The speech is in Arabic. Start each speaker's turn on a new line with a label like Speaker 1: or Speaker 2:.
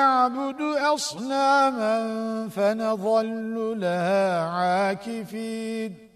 Speaker 1: نعبد أصناما فنظل لها عاكفين.